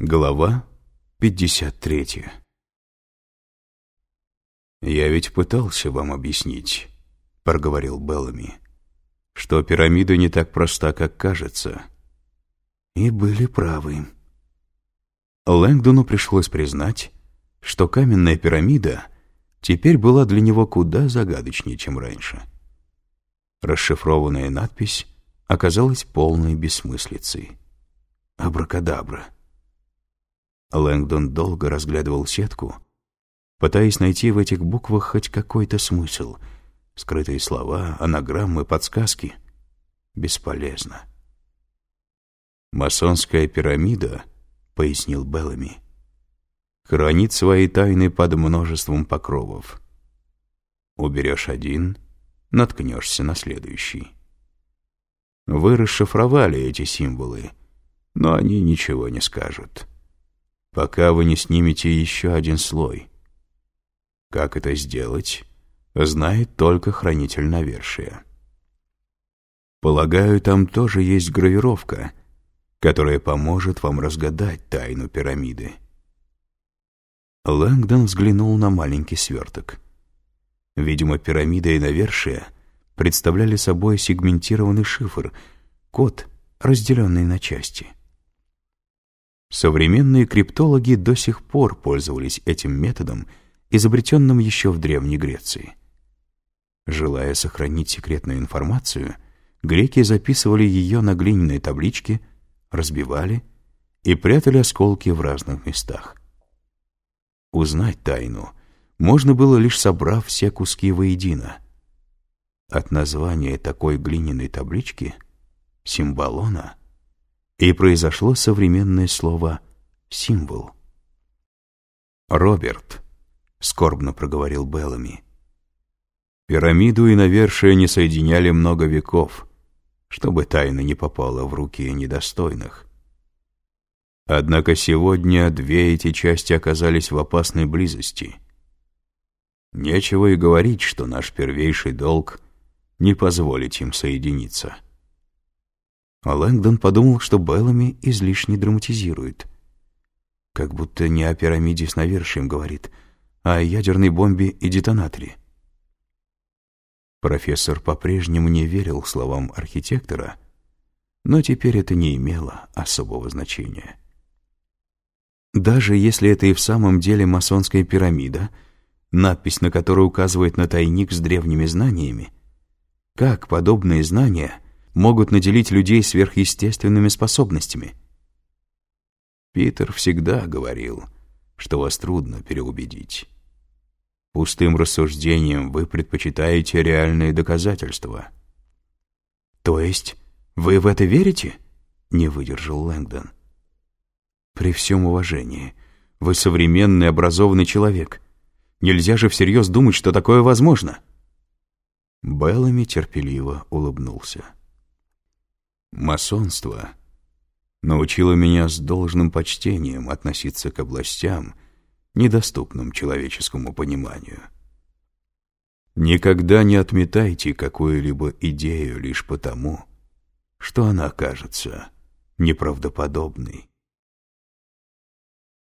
Глава 53 «Я ведь пытался вам объяснить», — проговорил Беллами, «что пирамида не так проста, как кажется». И были правы. Лэнгдону пришлось признать, что каменная пирамида теперь была для него куда загадочнее, чем раньше. Расшифрованная надпись оказалась полной бессмыслицей. Абракадабра. Лэнгдон долго разглядывал сетку, пытаясь найти в этих буквах хоть какой-то смысл. Скрытые слова, анаграммы, подсказки. Бесполезно. «Масонская пирамида», — пояснил Беллами, — «хранит свои тайны под множеством покровов. Уберешь один — наткнешься на следующий. Вы расшифровали эти символы, но они ничего не скажут» пока вы не снимете еще один слой. Как это сделать, знает только хранитель навершия. Полагаю, там тоже есть гравировка, которая поможет вам разгадать тайну пирамиды. Лэнгдон взглянул на маленький сверток. Видимо, пирамида и навершие представляли собой сегментированный шифр, код, разделенный на части. Современные криптологи до сих пор пользовались этим методом, изобретенным еще в Древней Греции. Желая сохранить секретную информацию, греки записывали ее на глиняной табличке, разбивали и прятали осколки в разных местах. Узнать тайну можно было лишь собрав все куски воедино. От названия такой глиняной таблички — символона — и произошло современное слово «символ». «Роберт», — скорбно проговорил Беллами, — «пирамиду и навершие не соединяли много веков, чтобы тайна не попала в руки недостойных. Однако сегодня две эти части оказались в опасной близости. Нечего и говорить, что наш первейший долг — не позволить им соединиться». А Лэнгдон подумал, что Беллами излишне драматизирует. Как будто не о пирамиде с навершием говорит, а о ядерной бомбе и детонаторе. Профессор по-прежнему не верил словам архитектора, но теперь это не имело особого значения. Даже если это и в самом деле масонская пирамида, надпись на которой указывает на тайник с древними знаниями, как подобные знания — могут наделить людей сверхъестественными способностями. Питер всегда говорил, что вас трудно переубедить. Пустым рассуждением вы предпочитаете реальные доказательства. То есть вы в это верите? Не выдержал Лэнгдон. При всем уважении, вы современный образованный человек. Нельзя же всерьез думать, что такое возможно. Беллами терпеливо улыбнулся. Масонство научило меня с должным почтением относиться к областям, недоступным человеческому пониманию. Никогда не отметайте какую-либо идею лишь потому, что она кажется неправдоподобной.